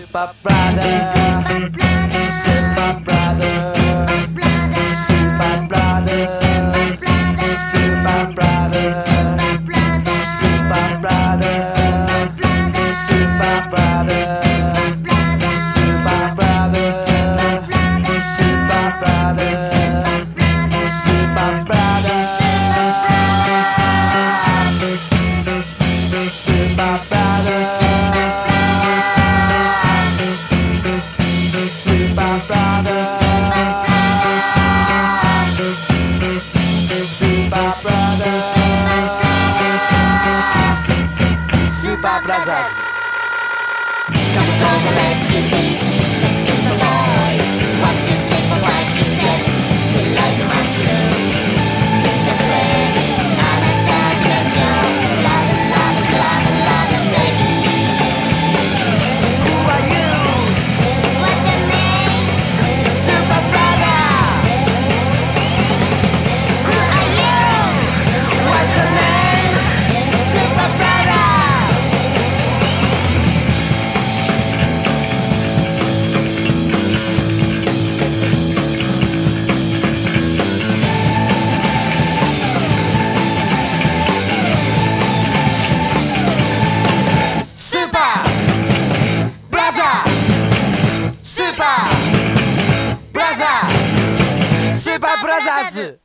super brother. Super brother. Super brother. Super brother. Super brother. Super brother. Super brother. Super brother. Super brother. abrasasse. Capitão Zelensky, 阿拉啥子？